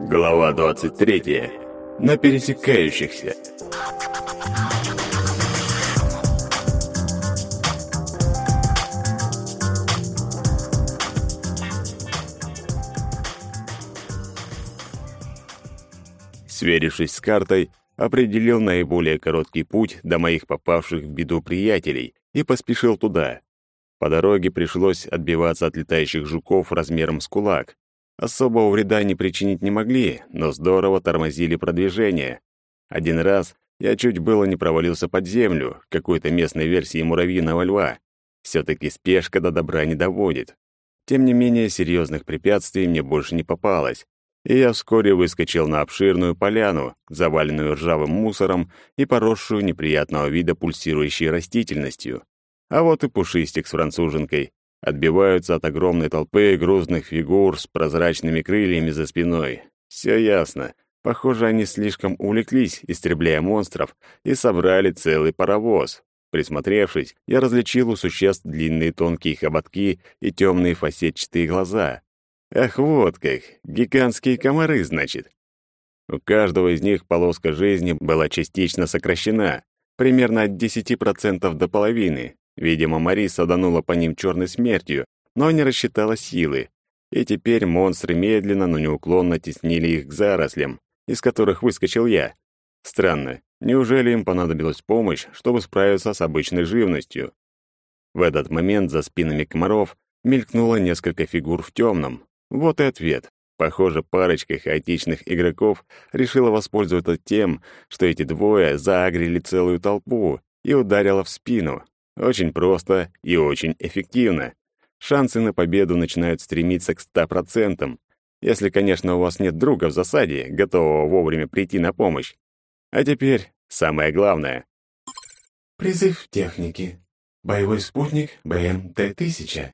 Глава 23. На пересекающихся. Сверившись с картой, определил наиболее короткий путь до моих попавших в беду приятелей и поспешил туда. По дороге пришлось отбиваться от летающих жуков размером с кулак. Особого вреда они причинить не могли, но здорово тормозили продвижение. Один раз я чуть было не провалился под землю, какой-то местной версии муравьиного льва. Все-таки спешка до добра не доводит. Тем не менее, серьезных препятствий мне больше не попалось, и я вскоре выскочил на обширную поляну, заваленную ржавым мусором и поросшую неприятного вида пульсирующей растительностью. А вот и пушистик с француженкой отбиваются от огромной толпы грузных фигур с прозрачными крыльями за спиной. Все ясно. Похоже, они слишком увлеклись, истребляя монстров, и собрали целый паровоз. Присмотревшись, я различил у существ длинные тонкие хоботки и темные фасетчатые глаза. Ах, вот как, гигантские комары, значит. У каждого из них полоска жизни была частично сокращена, примерно от 10% до половины. Видимо, Мари саданула по ним черной смертью, но не рассчитала силы. И теперь монстры медленно, но неуклонно теснили их к зарослям, из которых выскочил я. Странно, неужели им понадобилась помощь, чтобы справиться с обычной живностью? В этот момент за спинами комаров мелькнуло несколько фигур в темном, вот и ответ. Похоже, парочка хаотичных игроков решила воспользоваться тем, что эти двое заагрили целую толпу и ударила в спину. Очень просто и очень эффективно. Шансы на победу начинают стремиться к 100%, если, конечно, у вас нет друга в засаде, готового вовремя прийти на помощь. А теперь самое главное. Призыв техники. Боевой спутник БМТ-1000.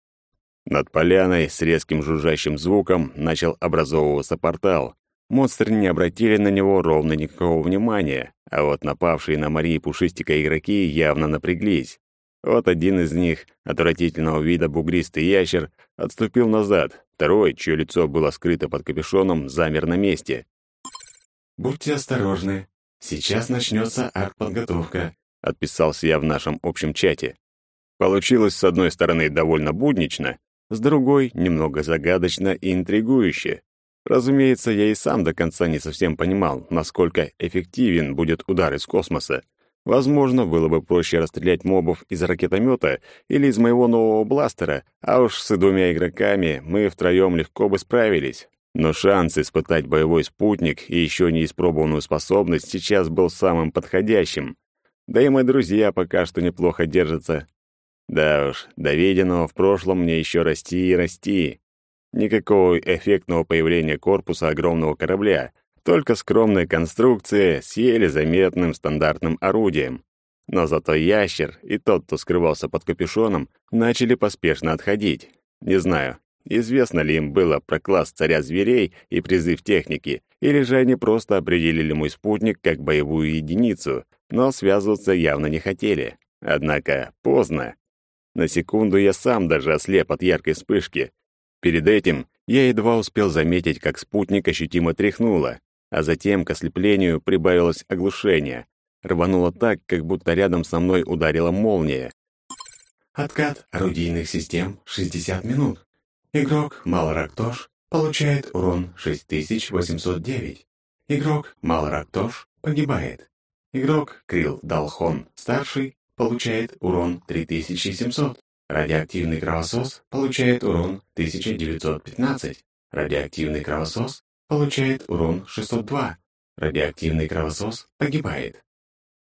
Над поляной с резким жужжащим звуком начал образовываться портал. Монстры не обратили на него ровно никакого внимания, а вот напавшие на Марии Пушистика игроки явно напряглись. Вот один из них, отвратительного вида бугристый ящер, отступил назад, второй, чье лицо было скрыто под капюшоном, замер на месте. «Будьте осторожны, сейчас начнется артподготовка», отписался я в нашем общем чате. Получилось, с одной стороны, довольно буднично, с другой — немного загадочно и интригующе. Разумеется, я и сам до конца не совсем понимал, насколько эффективен будет удар из космоса. Возможно, было бы проще расстрелять мобов из ракетомета или из моего нового бластера, а уж с двумя игроками мы втроем легко бы справились. Но шанс испытать боевой спутник и еще не испробованную способность сейчас был самым подходящим. Да и мои друзья пока что неплохо держатся, да уж, до виденного в прошлом мне еще расти и расти. Никакого эффектного появления корпуса огромного корабля, только скромная конструкция с еле заметным стандартным орудием. Но зато ящер и тот, кто скрывался под капюшоном, начали поспешно отходить. Не знаю, известно ли им было про класс царя зверей и призыв техники, или же они просто определили мой спутник как боевую единицу, но связываться явно не хотели. Однако поздно. На секунду я сам даже ослеп от яркой вспышки. Перед этим я едва успел заметить, как спутник ощутимо тряхнуло, а затем к ослеплению прибавилось оглушение. Рвануло так, как будто рядом со мной ударила молния. Откат орудийных систем 60 минут. Игрок Малорактош получает урон 6809. Игрок Малорактош погибает. Игрок Крил Далхон старший получает урон 3700. Радиоактивный кровосос получает урон 1915. Радиоактивный кровосос получает урон 602. Радиоактивный кровосос погибает.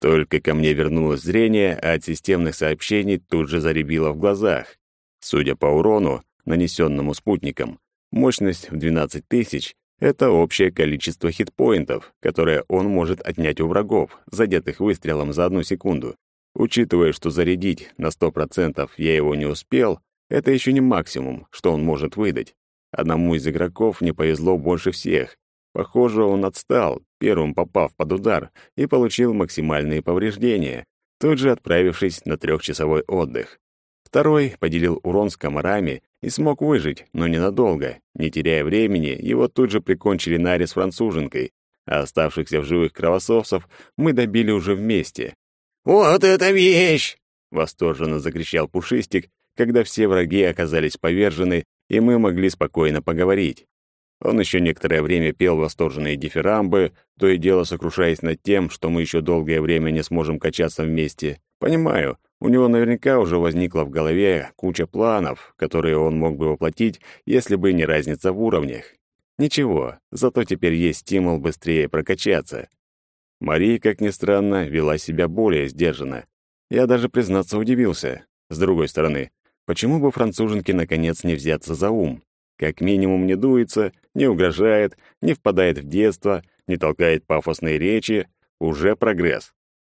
Только ко мне вернулось зрение, а от системных сообщений тут же заребило в глазах. Судя по урону, нанесенному спутником, мощность в 12 тысяч — это общее количество хитпоинтов, которое он может отнять у врагов, задетых выстрелом за одну секунду. Учитывая, что зарядить на 100% я его не успел, это еще не максимум, что он может выдать. Одному из игроков не повезло больше всех. Похоже, он отстал, первым попав под удар, и получил максимальные повреждения, тут же отправившись на трехчасовой отдых. Второй поделил урон с комарами и смог выжить, но ненадолго, Не теряя времени, его тут же прикончили Нари с француженкой, а оставшихся в живых кровососов мы добили уже вместе. «Вот это вещь!» — восторженно закричал Пушистик, когда все враги оказались повержены, и мы могли спокойно поговорить. Он еще некоторое время пел восторженные дифирамбы, то и дело сокрушаясь над тем, что мы еще долгое время не сможем качаться вместе. Понимаю, у него наверняка уже возникла в голове куча планов, которые он мог бы воплотить, если бы не разница в уровнях. Ничего, зато теперь есть стимул быстрее прокачаться. Мария, как ни странно, вела себя более сдержанно. Я даже, признаться, удивился. С другой стороны, почему бы француженке наконец не взяться за ум? Как минимум не дуется, не угрожает, не впадает в детство, не толкает пафосные речи. Уже прогресс.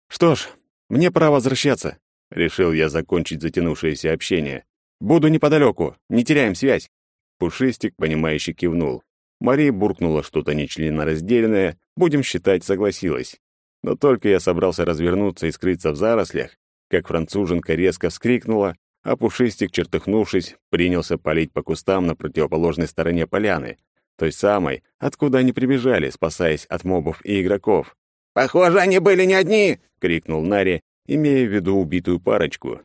Что ж, мне пора возвращаться. Решил я закончить затянувшееся общение. Буду неподалеку, не теряем связь. Пушистик, понимающе кивнул. Мария буркнула что-то нечленораздельное, будем считать, согласилась. Но только я собрался развернуться и скрыться в зарослях, как француженка резко вскрикнула, а Пушистик, чертыхнувшись, принялся палить по кустам на противоположной стороне поляны, той самой, откуда они прибежали, спасаясь от мобов и игроков. «Похоже, они были не одни!» — крикнул Нари, имея в виду убитую парочку.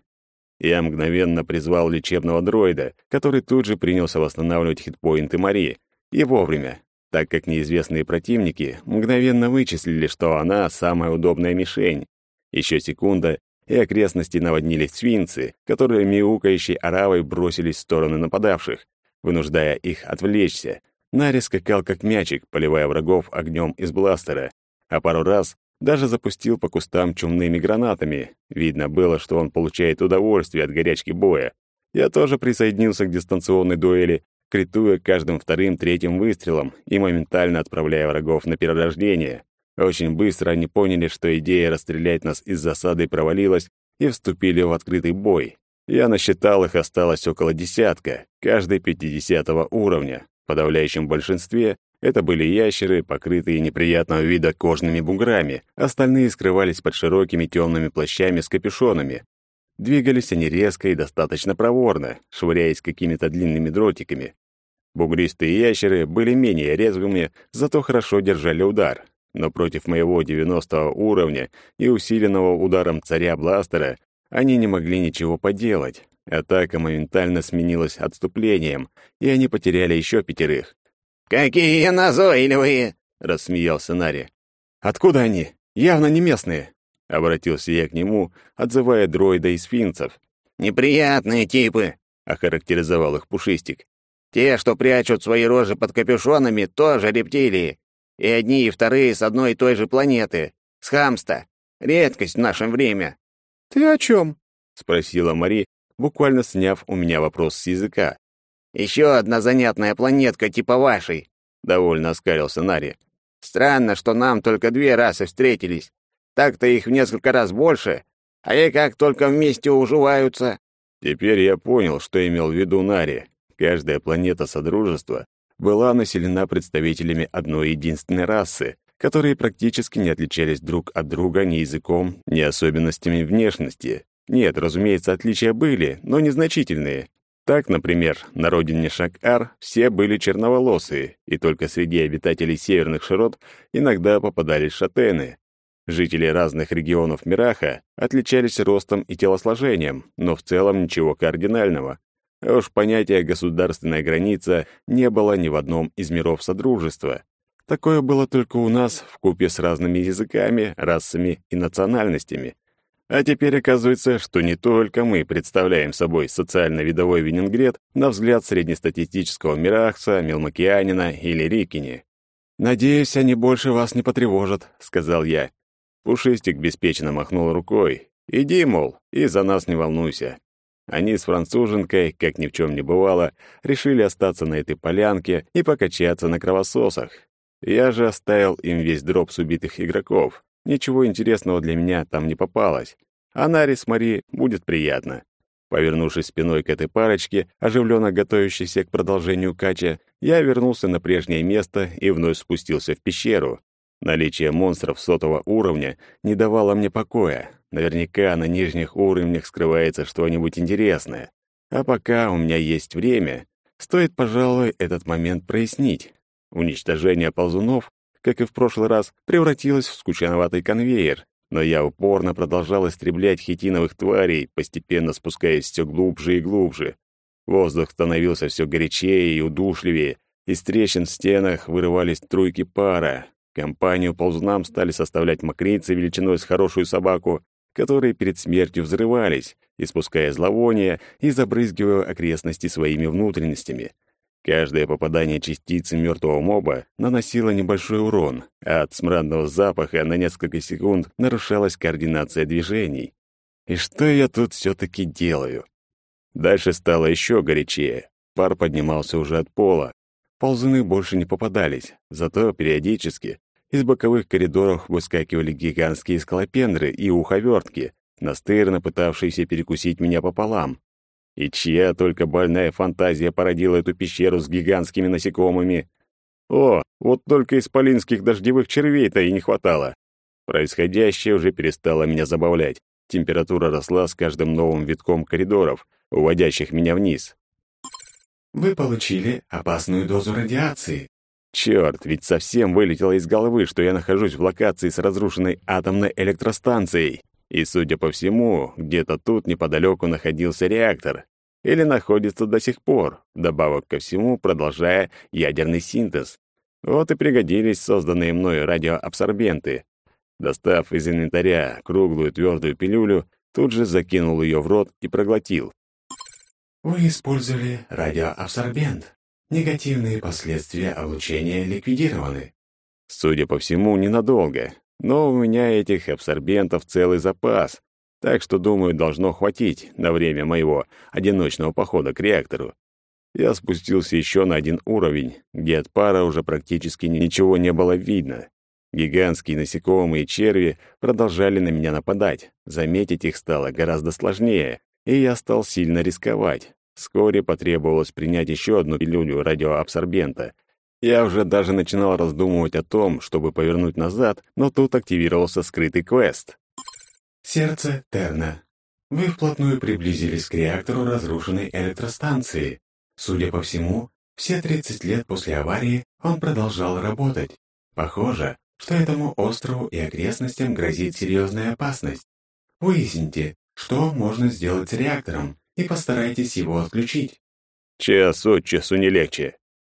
Я мгновенно призвал лечебного дроида, который тут же принялся восстанавливать хитпоинты Марии, и вовремя, так как неизвестные противники мгновенно вычислили, что она самая удобная мишень. Еще секунда, и окрестности наводнились свинцы, которые мяукающей оравой бросились в стороны нападавших, вынуждая их отвлечься. Нари скакал как мячик, поливая врагов огнем из бластера, а пару раз даже запустил по кустам чумными гранатами. Видно было, что он получает удовольствие от горячки боя. Я тоже присоединился к дистанционной дуэли, критуя каждым вторым-третьим выстрелом и моментально отправляя врагов на перерождение. Очень быстро они поняли, что идея расстрелять нас из засады провалилась, и вступили в открытый бой. Я насчитал их осталось около десятка, каждый пятидесятого уровня. В подавляющем большинстве это были ящеры, покрытые неприятного вида кожными буграми, остальные скрывались под широкими темными плащами с капюшонами. Двигались они резко и достаточно проворно, швыряясь какими-то длинными дротиками. Бугристые ящеры были менее резвыми, зато хорошо держали удар но против моего 90 уровня и усиленного ударом царя бластера они не могли ничего поделать. Атака моментально сменилась отступлением, и они потеряли еще пятерых. «Какие назойливые!» — рассмеялся Нари. «Откуда они? Явно не местные!» — обратился я к нему, отзывая дроида из финцев. «Неприятные типы!» — охарактеризовал их Пушистик. «Те, что прячут свои рожи под капюшонами, тоже рептилии. И одни, и вторые с одной и той же планеты. С Хамста. Редкость в наше время». «Ты о чем?» — спросила Мари, буквально сняв у меня вопрос с языка. «Еще одна занятная планетка типа вашей», — довольно оскалился Нари. «Странно, что нам только две расы встретились. Так-то их в несколько раз больше, а и как только вместе уживаются». Теперь я понял, что имел в виду Нари. Каждая планета Содружества была населена представителями одной единственной расы, которые практически не отличались друг от друга ни языком, ни особенностями внешности. Нет, разумеется, отличия были, но незначительные. Так, например, на родине Шак-Ар все были черноволосые, и только среди обитателей северных широт иногда попадались шатены. Жители разных регионов Мираха отличались ростом и телосложением, но в целом ничего кардинального. А уж понятия «государственная граница» не было ни в одном из миров Содружества. Такое было только у нас, в купе с разными языками, расами и национальностями. А теперь оказывается, что не только мы представляем собой социально-видовой Венингрет на взгляд среднестатистического Мирахса, Мелмокеанина или Рикини. «Надеюсь, они больше вас не потревожат», — сказал я. Пушистик беспечно махнул рукой. «Иди, мол, и за нас не волнуйся. Они с француженкой, как ни в чем не бывало, решили остаться на этой полянке и покачаться на кровососах. Я же оставил им весь дроп с убитых игроков. Ничего интересного для меня там не попалось. А Наре с Мари будет приятно. Повернувшись спиной к этой парочке, оживленно готовящейся к продолжению кача, я вернулся на прежнее место и вновь спустился в пещеру. Наличие монстров сотого уровня не давало мне покоя. Наверняка на нижних уровнях скрывается что-нибудь интересное. А пока у меня есть время, стоит, пожалуй, этот момент прояснить. Уничтожение ползунов, как и в прошлый раз, превратилось в скучноватый конвейер, но я упорно продолжал истреблять хитиновых тварей, постепенно спускаясь все глубже и глубже. Воздух становился все горячее и удушливее, из трещин в стенах вырывались струйки пара. Компанию ползунам стали составлять мокрицы величиной с хорошую собаку, которые перед смертью взрывались, испуская зловоние и забрызгивая окрестности своими внутренностями. Каждое попадание частицы мертвого моба наносило небольшой урон, а от смрадного запаха на несколько секунд нарушалась координация движений. И что я тут все-таки делаю? Дальше стало еще горячее. Пар поднимался уже от пола. Ползуны больше не попадались, зато периодически из боковых коридоров выскакивали гигантские скалопендры и уховертки, настырно пытавшиеся перекусить меня пополам. И чья только больная фантазия породила эту пещеру с гигантскими насекомыми. О, вот только исполинских дождевых червей-то и не хватало. Происходящее уже перестало меня забавлять. Температура росла с каждым новым витком коридоров, уводящих меня вниз. Вы получили опасную дозу радиации. Черт, ведь совсем вылетело из головы, что я нахожусь в локации с разрушенной атомной электростанцией. И, судя по всему, где-то тут неподалеку находился реактор. Или находится до сих пор, добавок ко всему, продолжая ядерный синтез. Вот и пригодились созданные мной радиоабсорбенты. Достав из инвентаря круглую твердую пилюлю, тут же закинул ее в рот и проглотил. Вы использовали радиоабсорбент. Негативные последствия облучения ликвидированы. Судя по всему, ненадолго. Но у меня этих абсорбентов целый запас, так что, думаю, должно хватить на время моего одиночного похода к реактору. Я спустился еще на один уровень, где от пара уже практически ничего не было видно. Гигантские насекомые и черви продолжали на меня нападать. Заметить их стало гораздо сложнее, и я стал сильно рисковать. Вскоре потребовалось принять еще одну пилюлю радиоабсорбента — я уже даже начинал раздумывать о том, чтобы повернуть назад, но тут активировался скрытый квест. Сердце Терна. Вы вплотную приблизились к реактору разрушенной электростанции. Судя по всему, все 30 лет после аварии он продолжал работать. Похоже, что этому острову и окрестностям грозит серьезная опасность. Выясните, что можно сделать с реактором, и постарайтесь его отключить. Час от часу не легче.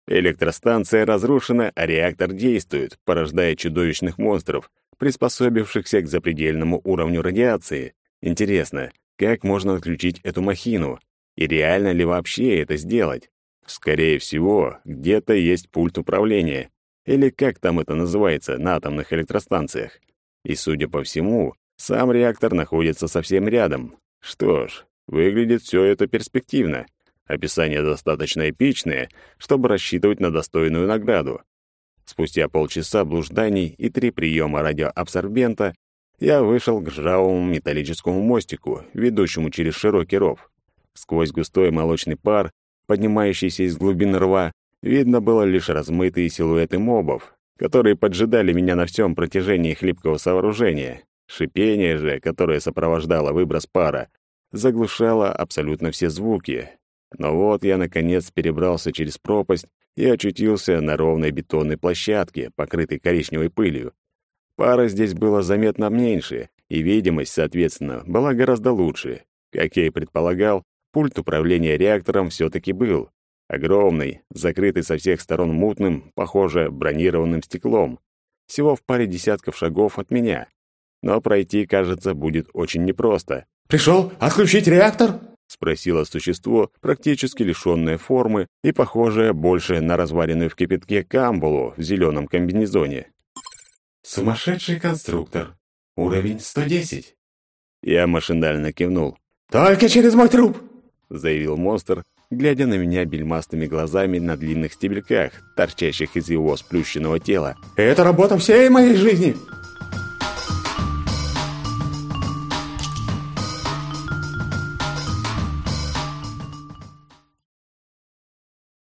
Электростанция разрушена, а реактор действует, порождая чудовищных монстров, приспособившихся к запредельному уровню радиации. Интересно, как можно отключить эту махину? И реально ли вообще это сделать? Скорее всего, где-то есть пульт управления. Или как там это называется на атомных электростанциях. И, судя по всему, сам реактор находится совсем рядом. Что ж, выглядит все это перспективно. Описание достаточно эпичное, чтобы рассчитывать на достойную награду. Спустя полчаса блужданий и три приема радиоабсорбента я вышел к ржавому металлическому мостику, ведущему через широкий ров. Сквозь густой молочный пар, поднимающийся из глубин рва, видно было лишь размытые силуэты мобов, которые поджидали меня на всем протяжении хлипкого сооружения. Шипение же, которое сопровождало выброс пара, заглушало абсолютно все звуки, но вот я, наконец, перебрался через пропасть и очутился на ровной бетонной площадке, покрытой коричневой пылью. Пара здесь была заметно меньше, и видимость, соответственно, была гораздо лучше. Как я и предполагал, пульт управления реактором все-таки был. Огромный, закрытый со всех сторон мутным, похоже, бронированным стеклом. Всего в паре десятков шагов от меня. Но пройти, кажется, будет очень непросто. «Пришел отключить реактор?» — спросило существо, практически лишённое формы и похожее больше на разваренную в кипятке камбулу в зеленом комбинезоне. «Сумасшедший конструктор. Уровень 110». Я машинально кивнул. «Только через мой труп!» — заявил монстр, глядя на меня бельмастыми глазами на длинных стебельках, торчащих из его сплющенного тела. «Это работа всей моей жизни!